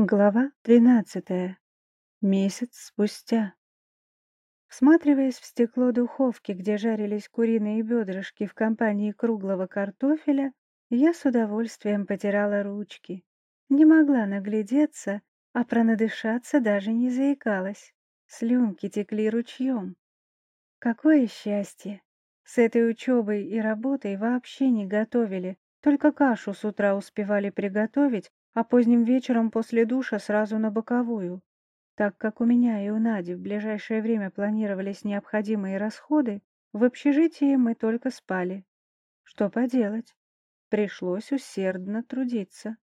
Глава тринадцатая. Месяц спустя. Всматриваясь в стекло духовки, где жарились куриные бедрышки в компании круглого картофеля, я с удовольствием потирала ручки. Не могла наглядеться, а пронадышаться даже не заикалась. Слюнки текли ручьем. Какое счастье! С этой учебой и работой вообще не готовили, только кашу с утра успевали приготовить, а поздним вечером после душа сразу на боковую. Так как у меня и у Нади в ближайшее время планировались необходимые расходы, в общежитии мы только спали. Что поделать? Пришлось усердно трудиться.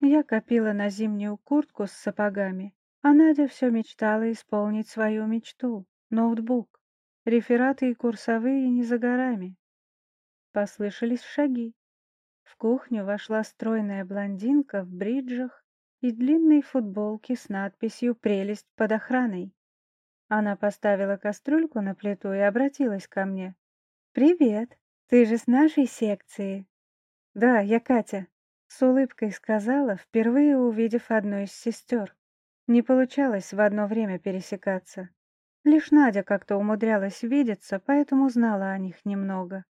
Я копила на зимнюю куртку с сапогами, а Надя все мечтала исполнить свою мечту — ноутбук. Рефераты и курсовые не за горами. Послышались шаги. В кухню вошла стройная блондинка в бриджах и длинной футболке с надписью «Прелесть под охраной». Она поставила кастрюльку на плиту и обратилась ко мне. «Привет, ты же с нашей секции?» «Да, я Катя», — с улыбкой сказала, впервые увидев одну из сестер. Не получалось в одно время пересекаться. Лишь Надя как-то умудрялась видеться, поэтому знала о них немного.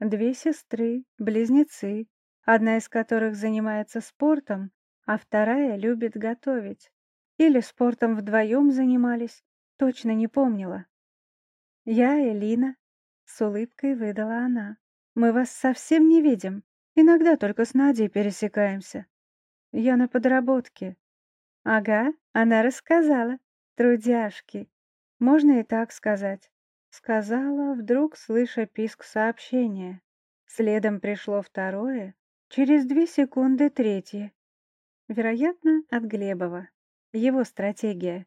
Две сестры, близнецы, одна из которых занимается спортом, а вторая любит готовить. Или спортом вдвоем занимались, точно не помнила. «Я Элина», — с улыбкой выдала она. «Мы вас совсем не видим, иногда только с Надей пересекаемся. Я на подработке». «Ага, она рассказала. Трудяшки. Можно и так сказать. Сказала, вдруг слыша писк сообщения. Следом пришло второе, через две секунды третье. Вероятно, от Глебова. Его стратегия.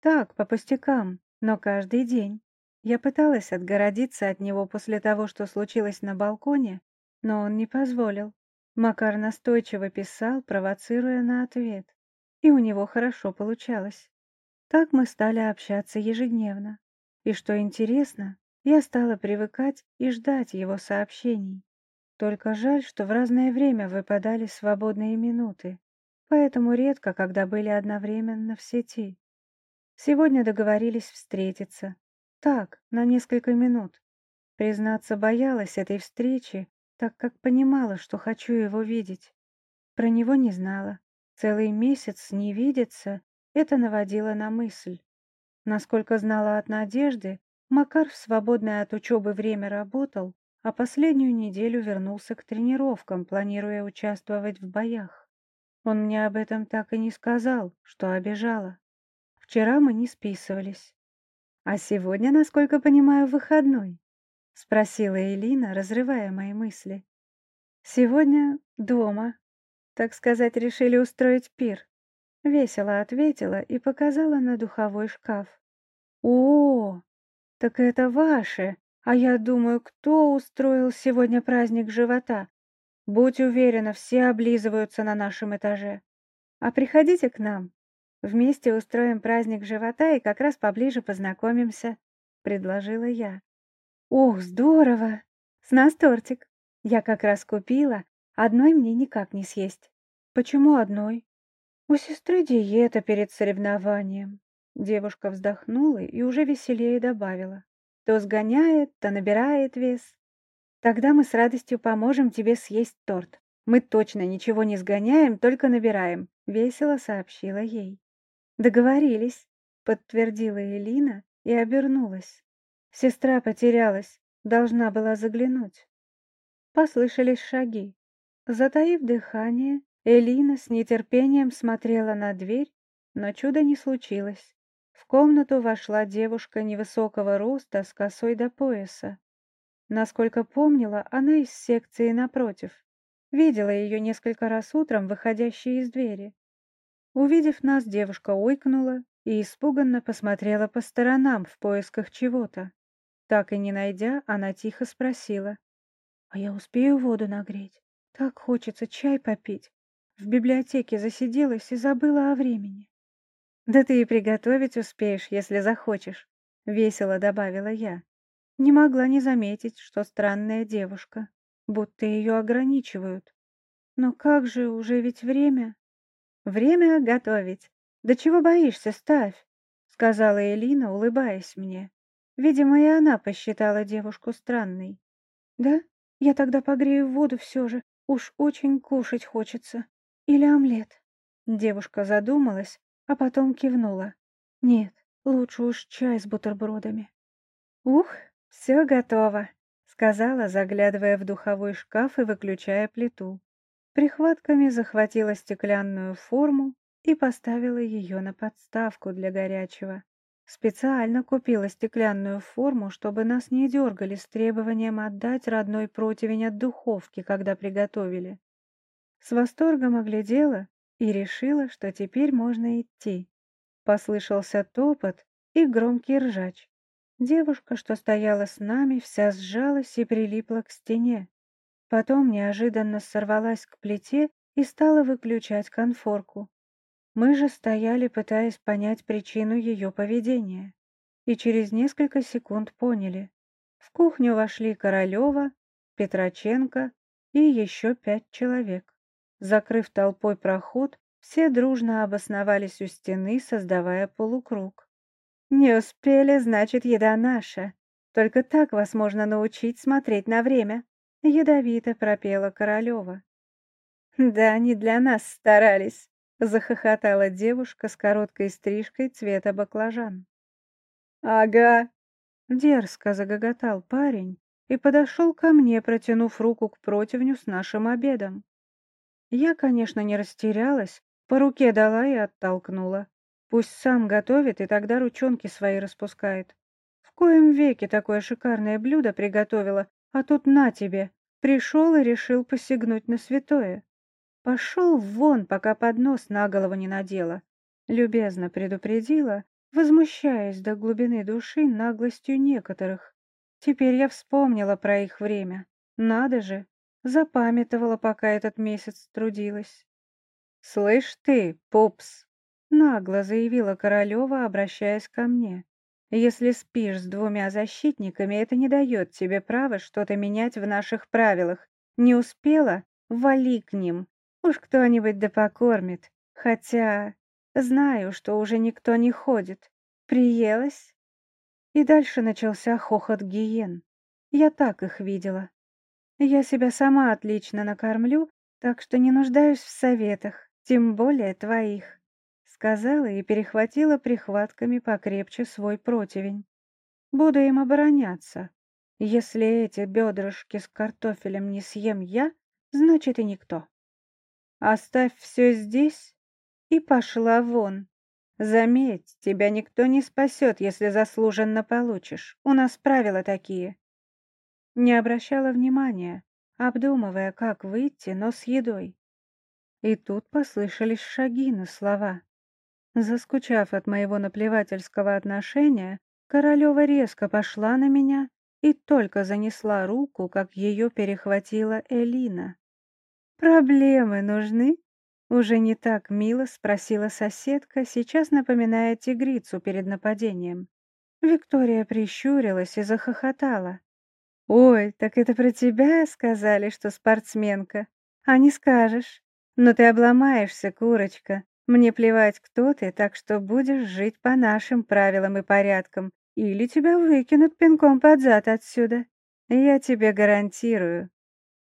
Так, по пустякам, но каждый день. Я пыталась отгородиться от него после того, что случилось на балконе, но он не позволил. Макар настойчиво писал, провоцируя на ответ. И у него хорошо получалось. Так мы стали общаться ежедневно. И что интересно, я стала привыкать и ждать его сообщений. Только жаль, что в разное время выпадали свободные минуты, поэтому редко, когда были одновременно в сети. Сегодня договорились встретиться. Так, на несколько минут. Признаться, боялась этой встречи, так как понимала, что хочу его видеть. Про него не знала. Целый месяц не видеться — это наводило на мысль. Насколько знала от Надежды, Макар в свободное от учебы время работал, а последнюю неделю вернулся к тренировкам, планируя участвовать в боях. Он мне об этом так и не сказал, что обижала. Вчера мы не списывались. «А сегодня, насколько понимаю, выходной?» — спросила Элина, разрывая мои мысли. «Сегодня дома. Так сказать, решили устроить пир. Весело ответила и показала на духовой шкаф. «О, так это ваше! А я думаю, кто устроил сегодня праздник живота? Будь уверена, все облизываются на нашем этаже. А приходите к нам. Вместе устроим праздник живота и как раз поближе познакомимся», — предложила я. «Ох, здорово! С нас тортик. Я как раз купила, одной мне никак не съесть». «Почему одной?» У сестры диета перед соревнованием. Девушка вздохнула и уже веселее добавила. То сгоняет, то набирает вес. Тогда мы с радостью поможем тебе съесть торт. Мы точно ничего не сгоняем, только набираем, весело сообщила ей. Договорились, подтвердила Элина и обернулась. Сестра потерялась, должна была заглянуть. Послышались шаги. Затаив дыхание, Элина с нетерпением смотрела на дверь, но чуда не случилось. В комнату вошла девушка невысокого роста с косой до пояса. Насколько помнила, она из секции напротив. Видела ее несколько раз утром, выходящей из двери. Увидев нас, девушка ойкнула и испуганно посмотрела по сторонам в поисках чего-то. Так и не найдя, она тихо спросила. «А я успею воду нагреть? Так хочется чай попить. В библиотеке засиделась и забыла о времени. «Да ты и приготовить успеешь, если захочешь», — весело добавила я. Не могла не заметить, что странная девушка, будто ее ограничивают. Но как же, уже ведь время? Время готовить. Да чего боишься, ставь, сказала Элина, улыбаясь мне. Видимо, и она посчитала девушку странной. Да? Я тогда погрею воду все же. Уж очень кушать хочется. Или омлет. Девушка задумалась, а потом кивнула. Нет, лучше уж чай с бутербродами. Ух, все готово, сказала, заглядывая в духовой шкаф и выключая плиту. Прихватками захватила стеклянную форму и поставила ее на подставку для горячего. Специально купила стеклянную форму, чтобы нас не дергали с требованием отдать родной противень от духовки, когда приготовили. С восторгом оглядела и решила, что теперь можно идти. Послышался топот и громкий ржач. Девушка, что стояла с нами, вся сжалась и прилипла к стене. Потом неожиданно сорвалась к плите и стала выключать конфорку. Мы же стояли, пытаясь понять причину ее поведения. И через несколько секунд поняли. В кухню вошли Королева, Петроченко и еще пять человек. Закрыв толпой проход, все дружно обосновались у стены, создавая полукруг. «Не успели, значит, еда наша. Только так вас можно научить смотреть на время», — ядовито пропела Королева. «Да, не для нас старались», Захохотала девушка с короткой стрижкой цвета баклажан. «Ага!» Дерзко загоготал парень и подошел ко мне, протянув руку к противню с нашим обедом. Я, конечно, не растерялась, по руке дала и оттолкнула. Пусть сам готовит и тогда ручонки свои распускает. В коем веке такое шикарное блюдо приготовила, а тут на тебе, пришел и решил посягнуть на святое. Пошел вон, пока поднос на голову не надела. Любезно предупредила, возмущаясь до глубины души наглостью некоторых. Теперь я вспомнила про их время. Надо же, запамятовала, пока этот месяц трудилась. «Слышь ты, пупс!» — нагло заявила Королева, обращаясь ко мне. «Если спишь с двумя защитниками, это не дает тебе права что-то менять в наших правилах. Не успела? Вали к ним, Уж кто-нибудь да покормит. Хотя знаю, что уже никто не ходит. Приелась? И дальше начался хохот гиен. Я так их видела. Я себя сама отлично накормлю, так что не нуждаюсь в советах, тем более твоих. Сказала и перехватила прихватками покрепче свой противень. Буду им обороняться. Если эти бедрышки с картофелем не съем я, значит и никто. Оставь все здесь и пошла вон. Заметь, тебя никто не спасет, если заслуженно получишь. У нас правила такие. Не обращала внимания, обдумывая, как выйти, но с едой. И тут послышались шаги на слова. Заскучав от моего наплевательского отношения, Королева резко пошла на меня и только занесла руку, как ее перехватила Элина. «Проблемы нужны?» Уже не так мило спросила соседка, сейчас напоминая тигрицу перед нападением. Виктория прищурилась и захохотала. «Ой, так это про тебя сказали, что спортсменка? А не скажешь. Но ты обломаешься, курочка. Мне плевать, кто ты, так что будешь жить по нашим правилам и порядкам, или тебя выкинут пинком под зад отсюда. Я тебе гарантирую.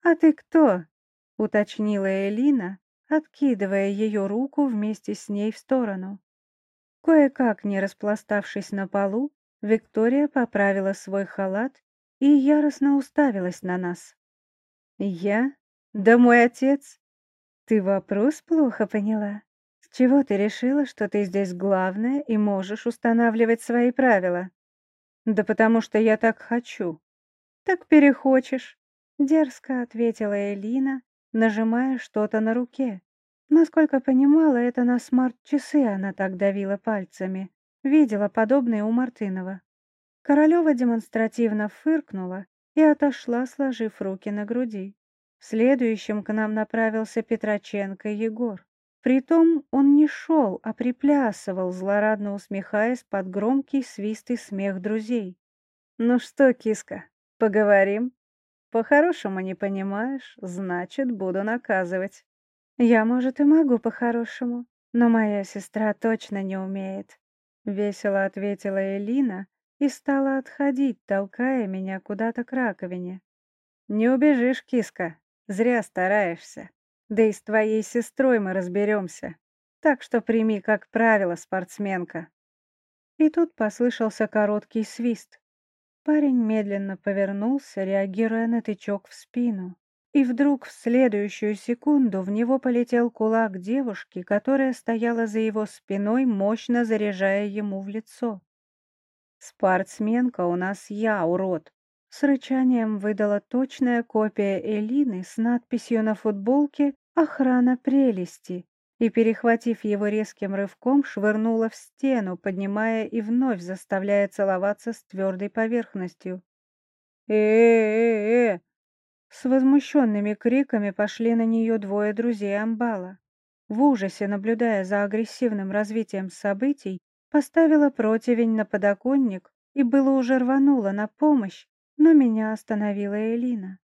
А ты кто? — уточнила Элина, откидывая ее руку вместе с ней в сторону. Кое-как не распластавшись на полу, Виктория поправила свой халат и яростно уставилась на нас. «Я? Да мой отец? Ты вопрос плохо поняла? С чего ты решила, что ты здесь главная и можешь устанавливать свои правила?» «Да потому что я так хочу». «Так перехочешь», — дерзко ответила Элина, нажимая что-то на руке. Насколько понимала, это на смарт-часы она так давила пальцами. Видела подобное у Мартынова. Королева демонстративно фыркнула и отошла, сложив руки на груди. Следующим к нам направился Петроченко Егор. Притом он не шел, а приплясывал, злорадно усмехаясь под громкий свист и смех друзей. «Ну что, киска, поговорим?» По-хорошему не понимаешь, значит, буду наказывать. Я, может, и могу по-хорошему, но моя сестра точно не умеет. Весело ответила Элина и стала отходить, толкая меня куда-то к раковине. Не убежишь, киска, зря стараешься. Да и с твоей сестрой мы разберемся. Так что прими как правило, спортсменка. И тут послышался короткий свист. Парень медленно повернулся, реагируя на тычок в спину. И вдруг в следующую секунду в него полетел кулак девушки, которая стояла за его спиной, мощно заряжая ему в лицо. «Спортсменка у нас я, урод!» С рычанием выдала точная копия Элины с надписью на футболке «Охрана прелести» и, перехватив его резким рывком, швырнула в стену, поднимая и вновь заставляя целоваться с твердой поверхностью. «Э-э-э-э!» С возмущенными криками пошли на нее двое друзей Амбала. В ужасе, наблюдая за агрессивным развитием событий, поставила противень на подоконник и было уже рванула на помощь, но меня остановила Элина.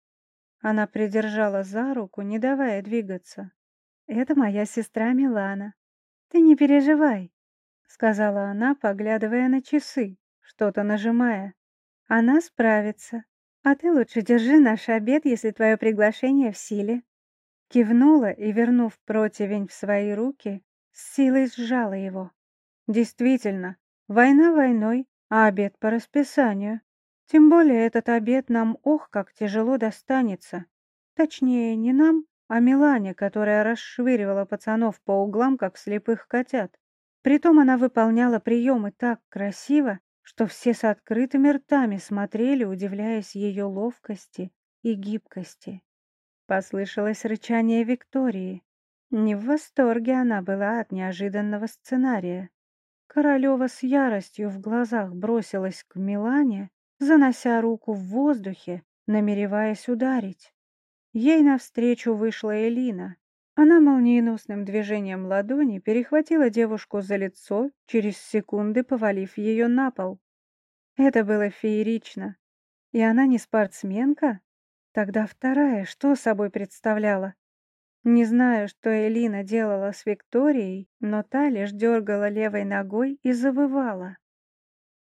Она придержала за руку, не давая двигаться. «Это моя сестра Милана. Ты не переживай», — сказала она, поглядывая на часы, что-то нажимая. «Она справится, а ты лучше держи наш обед, если твое приглашение в силе». Кивнула и, вернув противень в свои руки, с силой сжала его. Действительно, война войной, а обед по расписанию. Тем более этот обед нам ох, как тяжело достанется. Точнее, не нам, а Милане, которая расшвыривала пацанов по углам, как слепых котят. Притом она выполняла приемы так красиво, что все с открытыми ртами смотрели, удивляясь ее ловкости и гибкости. Послышалось рычание Виктории. Не в восторге она была от неожиданного сценария. Королева с яростью в глазах бросилась к Милане, занося руку в воздухе, намереваясь ударить. Ей навстречу вышла Элина. Она молниеносным движением ладони перехватила девушку за лицо, через секунды повалив ее на пол. Это было феерично. И она не спортсменка? Тогда вторая что собой представляла? Не знаю, что Элина делала с Викторией, но та лишь дергала левой ногой и завывала.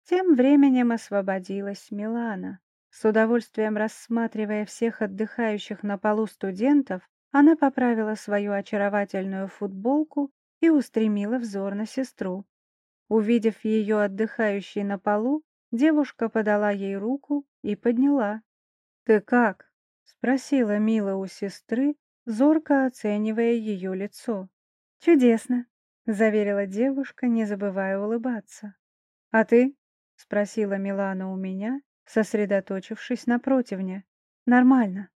Тем временем освободилась Милана. С удовольствием рассматривая всех отдыхающих на полу студентов, она поправила свою очаровательную футболку и устремила взор на сестру. Увидев ее отдыхающей на полу, девушка подала ей руку и подняла. «Ты как?» — спросила Мила у сестры, зорко оценивая ее лицо. «Чудесно», — заверила девушка, не забывая улыбаться. «А ты?» — спросила Милана у меня, сосредоточившись на противне. «Нормально.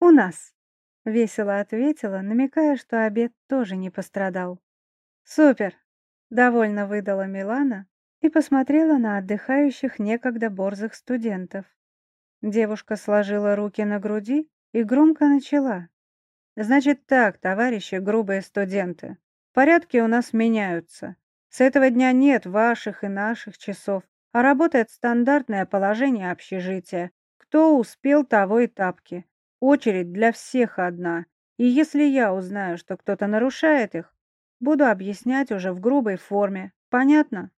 У нас», — весело ответила, намекая, что обед тоже не пострадал. «Супер!» — довольно выдала Милана и посмотрела на отдыхающих некогда борзых студентов. Девушка сложила руки на груди и громко начала. «Значит так, товарищи грубые студенты, порядки у нас меняются. С этого дня нет ваших и наших часов, а работает стандартное положение общежития. Кто успел, того и тапки. Очередь для всех одна. И если я узнаю, что кто-то нарушает их, буду объяснять уже в грубой форме. Понятно?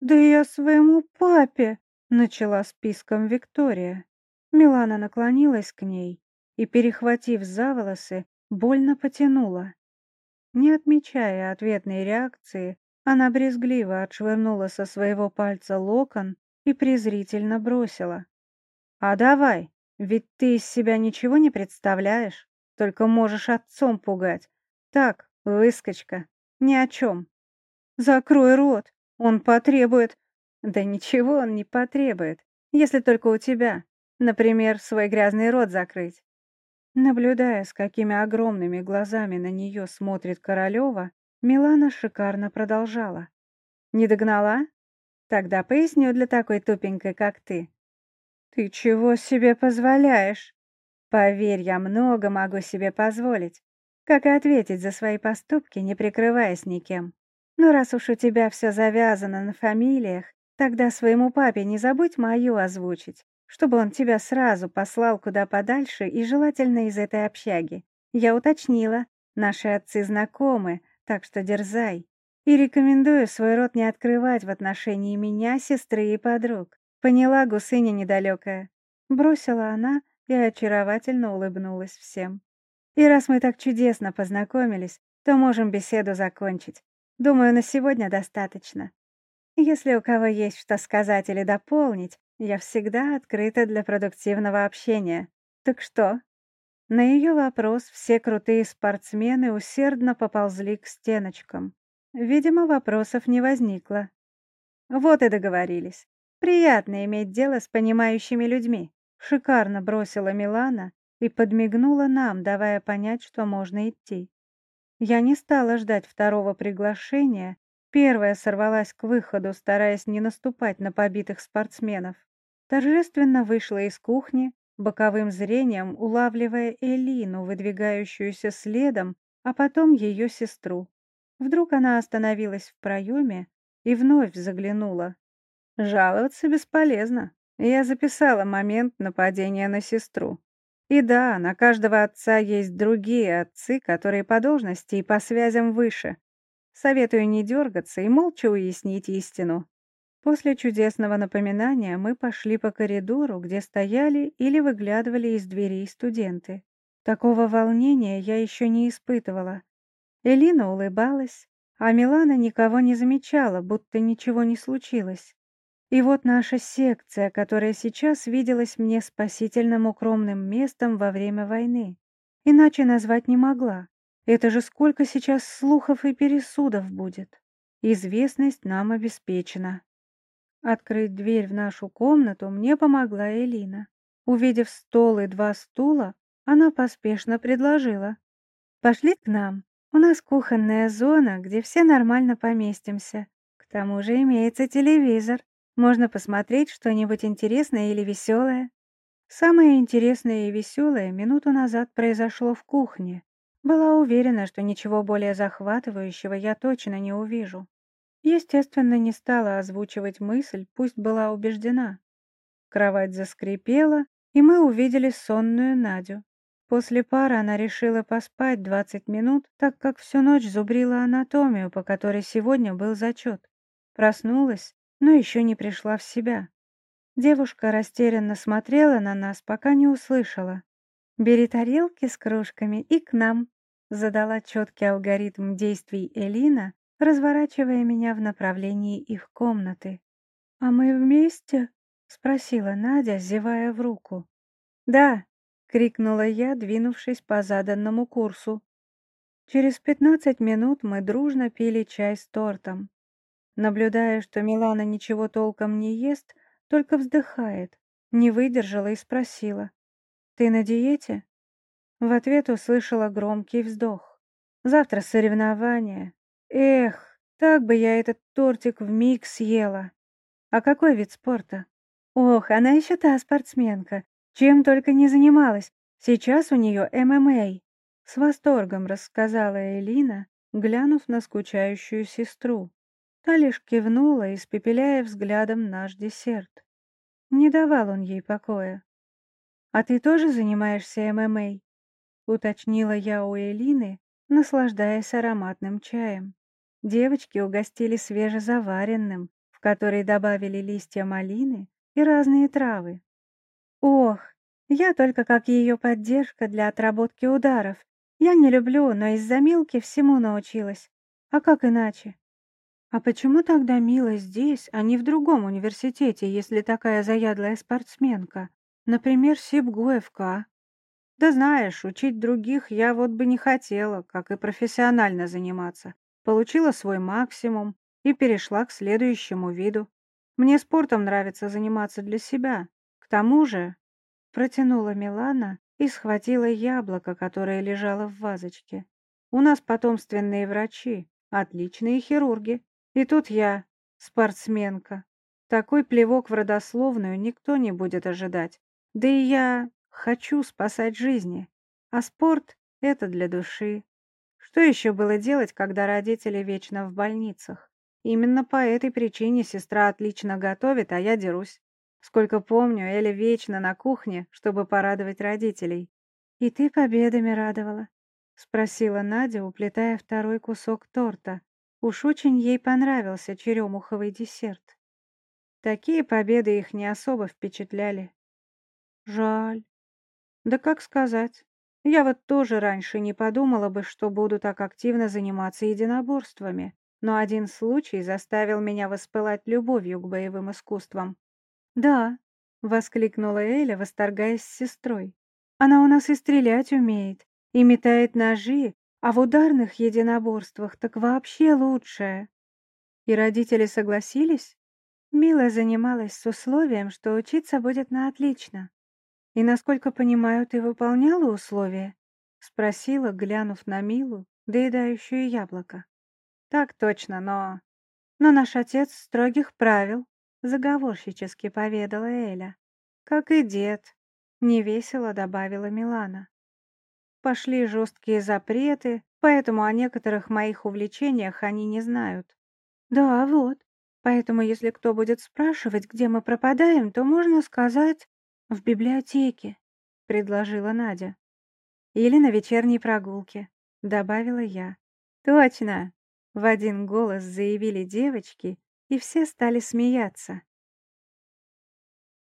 Да я своему папе, начала списком Виктория. Милана наклонилась к ней и, перехватив за волосы, больно потянула. Не отмечая ответной реакции, она брезгливо отшвырнула со своего пальца локон и презрительно бросила. «А давай, ведь ты из себя ничего не представляешь, только можешь отцом пугать. Так, выскочка, ни о чем. Закрой рот, он потребует...» «Да ничего он не потребует, если только у тебя, например, свой грязный рот закрыть». Наблюдая, с какими огромными глазами на нее смотрит Королева, Милана шикарно продолжала. «Не догнала? Тогда поясню для такой тупенькой, как ты». «Ты чего себе позволяешь?» «Поверь, я много могу себе позволить. Как и ответить за свои поступки, не прикрываясь никем. Но раз уж у тебя все завязано на фамилиях, тогда своему папе не забудь мою озвучить, чтобы он тебя сразу послал куда подальше и желательно из этой общаги. Я уточнила, Наши отцы знакомы, так что дерзай. И рекомендую свой рот не открывать в отношении меня, сестры и подруг. Поняла, гусыня недалекая. Бросила она и очаровательно улыбнулась всем. И раз мы так чудесно познакомились, то можем беседу закончить. Думаю, на сегодня достаточно. Если у кого есть что сказать или дополнить, я всегда открыта для продуктивного общения. Так что? На ее вопрос все крутые спортсмены усердно поползли к стеночкам. Видимо, вопросов не возникло. Вот и договорились. Приятно иметь дело с понимающими людьми. Шикарно бросила Милана и подмигнула нам, давая понять, что можно идти. Я не стала ждать второго приглашения, первая сорвалась к выходу, стараясь не наступать на побитых спортсменов. Торжественно вышла из кухни, боковым зрением улавливая Элину, выдвигающуюся следом, а потом ее сестру. Вдруг она остановилась в проеме и вновь заглянула. Жаловаться бесполезно. Я записала момент нападения на сестру. И да, на каждого отца есть другие отцы, которые по должности и по связям выше. Советую не дергаться и молча уяснить истину. После чудесного напоминания мы пошли по коридору, где стояли или выглядывали из дверей студенты. Такого волнения я еще не испытывала. Элина улыбалась, а Милана никого не замечала, будто ничего не случилось. И вот наша секция, которая сейчас виделась мне спасительным укромным местом во время войны. Иначе назвать не могла. Это же сколько сейчас слухов и пересудов будет. Известность нам обеспечена. Открыть дверь в нашу комнату мне помогла Элина. Увидев стол и два стула, она поспешно предложила. «Пошли к нам. У нас кухонная зона, где все нормально поместимся. К тому же имеется телевизор. Можно посмотреть что-нибудь интересное или веселое». Самое интересное и веселое минуту назад произошло в кухне. Была уверена, что ничего более захватывающего я точно не увижу. Естественно, не стала озвучивать мысль, пусть была убеждена. Кровать заскрипела, и мы увидели сонную Надю. После пары она решила поспать 20 минут, так как всю ночь зубрила анатомию, по которой сегодня был зачет. Проснулась, но еще не пришла в себя. Девушка растерянно смотрела на нас, пока не услышала. «Бери тарелки с кружками и к нам», задала четкий алгоритм действий Элина, разворачивая меня в направлении их комнаты. «А мы вместе?» — спросила Надя, зевая в руку. «Да!» — крикнула я, двинувшись по заданному курсу. Через пятнадцать минут мы дружно пили чай с тортом. Наблюдая, что Милана ничего толком не ест, только вздыхает, не выдержала и спросила. «Ты на диете?» В ответ услышала громкий вздох. «Завтра соревнования. Эх, так бы я этот тортик в миг съела. А какой вид спорта? Ох, она еще та спортсменка. Чем только не занималась. Сейчас у нее ММА. С восторгом рассказала Элина, глянув на скучающую сестру. Та лишь кивнула, испепеляя взглядом наш десерт. Не давал он ей покоя. «А ты тоже занимаешься ММА?» — уточнила я у Элины, наслаждаясь ароматным чаем. Девочки угостили свежезаваренным, в который добавили листья малины и разные травы. Ох, я только как ее поддержка для отработки ударов. Я не люблю, но из-за Милки всему научилась. А как иначе? А почему тогда Мила здесь, а не в другом университете, если такая заядлая спортсменка? Например, СИБГУФК? Да знаешь, учить других я вот бы не хотела, как и профессионально заниматься. Получила свой максимум и перешла к следующему виду. Мне спортом нравится заниматься для себя. К тому же, протянула Милана и схватила яблоко, которое лежало в вазочке. У нас потомственные врачи, отличные хирурги. И тут я, спортсменка. Такой плевок в родословную никто не будет ожидать. Да и я хочу спасать жизни. А спорт — это для души. Что еще было делать, когда родители вечно в больницах? Именно по этой причине сестра отлично готовит, а я дерусь. Сколько помню, Эля вечно на кухне, чтобы порадовать родителей. И ты победами радовала. спросила Надя, уплетая второй кусок торта. Уж очень ей понравился черемуховый десерт. Такие победы их не особо впечатляли. Жаль. Да как сказать. Я вот тоже раньше не подумала бы, что буду так активно заниматься единоборствами, но один случай заставил меня воспылать любовью к боевым искусствам. «Да», — воскликнула Эля, восторгаясь сестрой. «Она у нас и стрелять умеет, и метает ножи, а в ударных единоборствах так вообще лучшее». И родители согласились? Мила занималась с условием, что учиться будет на отлично. «И, насколько понимаю, ты выполняла условия?» — спросила, глянув на Милу, доедающую яблоко. «Так точно, но...» «Но наш отец строгих правил», — заговорщически поведала Эля. «Как и дед», — невесело добавила Милана. Пошли жесткие запреты, поэтому о некоторых моих увлечениях они не знают. «Да, вот», Поэтому, если кто будет спрашивать, где мы пропадаем, то можно сказать «в библиотеке», — предложила Надя. «Или на вечерней прогулке», — добавила я. «Точно!» — в один голос заявили девочки, и все стали смеяться.